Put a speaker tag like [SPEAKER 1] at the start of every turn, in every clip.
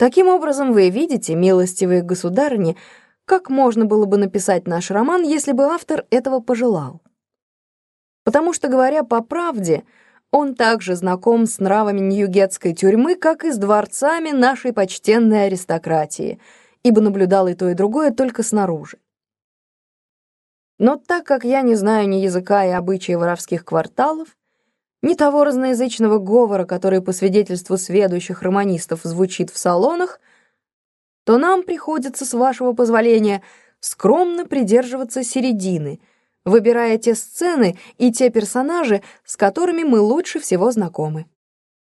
[SPEAKER 1] Таким образом, вы видите, милостивые государыни, как можно было бы написать наш роман, если бы автор этого пожелал. Потому что, говоря по правде, он также знаком с нравами Ньюгетской тюрьмы, как и с дворцами нашей почтенной аристократии, ибо наблюдал и то, и другое только снаружи. Но так как я не знаю ни языка и обычаи воровских кварталов, ни того разноязычного говора, который по свидетельству сведущих романистов звучит в салонах, то нам приходится, с вашего позволения, скромно придерживаться середины, выбирая те сцены и те персонажи, с которыми мы лучше всего знакомы.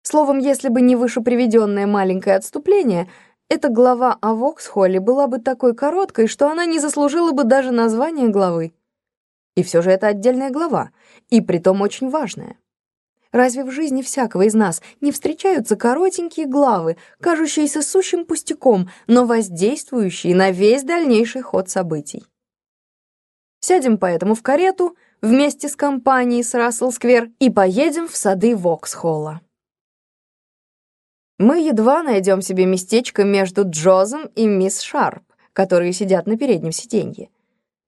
[SPEAKER 1] Словом, если бы не вышеприведенное маленькое отступление, эта глава о Воксхолле была бы такой короткой, что она не заслужила бы даже названия главы. И все же это отдельная глава, и притом очень важная. Разве в жизни всякого из нас не встречаются коротенькие главы, кажущиеся сущим пустяком, но воздействующие на весь дальнейший ход событий? Сядем поэтому в карету вместе с компанией с Рассел-сквер и поедем в сады Воксхолла. Мы едва найдем себе местечко между Джозом и мисс Шарп, которые сидят на переднем сиденье.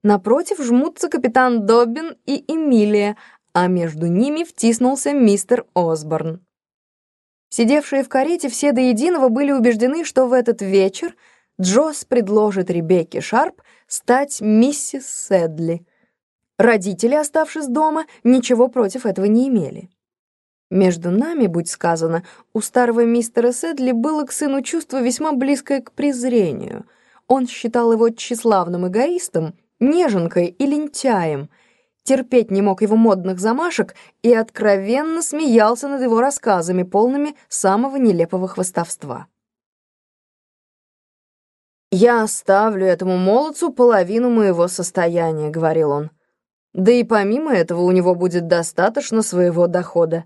[SPEAKER 1] Напротив жмутся капитан Доббин и Эмилия, а между ними втиснулся мистер Осборн. Сидевшие в карете все до единого были убеждены, что в этот вечер Джосс предложит Ребекке Шарп стать миссис Сэдли. Родители, оставшись дома, ничего против этого не имели. Между нами, будь сказано, у старого мистера Сэдли было к сыну чувство весьма близкое к презрению. Он считал его тщеславным эгоистом, неженкой и лентяем — терпеть не мог его модных замашек и откровенно смеялся над его рассказами, полными самого нелепого хвостовства. «Я оставлю этому молодцу половину моего состояния», — говорил он. «Да и помимо этого у него будет достаточно своего дохода.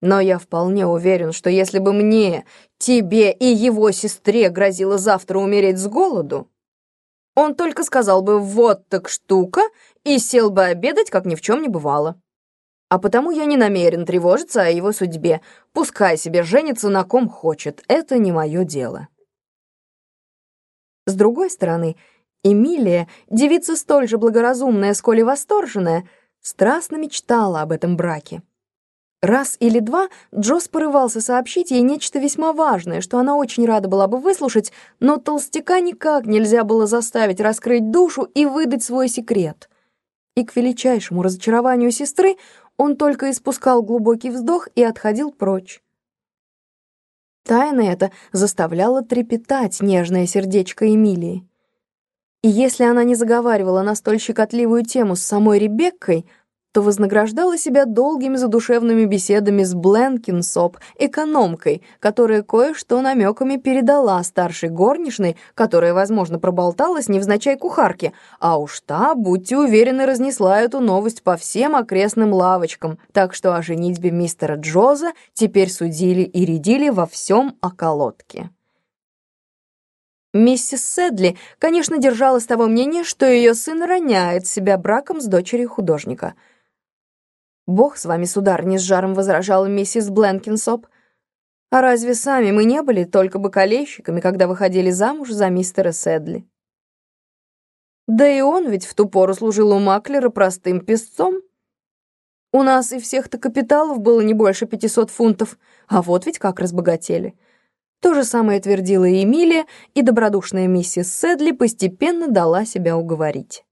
[SPEAKER 1] Но я вполне уверен, что если бы мне, тебе и его сестре грозило завтра умереть с голоду, он только сказал бы «вот так штука» и сел бы обедать, как ни в чем не бывало. А потому я не намерен тревожиться о его судьбе. Пускай себе женится на ком хочет, это не мое дело. С другой стороны, Эмилия, девица столь же благоразумная, сколь и восторженная, страстно мечтала об этом браке. Раз или два Джос порывался сообщить ей нечто весьма важное, что она очень рада была бы выслушать, но толстяка никак нельзя было заставить раскрыть душу и выдать свой секрет. И к величайшему разочарованию сестры он только испускал глубокий вздох и отходил прочь. Тайна эта заставляла трепетать нежное сердечко Эмилии. И если она не заговаривала на столь щекотливую тему с самой Ребеккой — то вознаграждала себя долгими задушевными беседами с Бленкинсоп, экономкой, которая кое-что намеками передала старшей горничной, которая, возможно, проболталась невзначай кухарке, а уж та, будьте уверены, разнесла эту новость по всем окрестным лавочкам, так что о женитьбе мистера Джоза теперь судили и рядили во всем околотке. Миссис Седли, конечно, держалась того мнения, что ее сын роняет себя браком с дочерью художника — «Бог с вами, сударыня, с жаром возражала миссис Бленкинсоп. А разве сами мы не были только бокалейщиками, когда выходили замуж за мистера Седли? Да и он ведь в ту пору служил у маклера простым песцом. У нас и всех-то капиталов было не больше 500 фунтов, а вот ведь как разбогатели». То же самое твердила и Эмилия, и добродушная миссис Седли постепенно дала себя уговорить.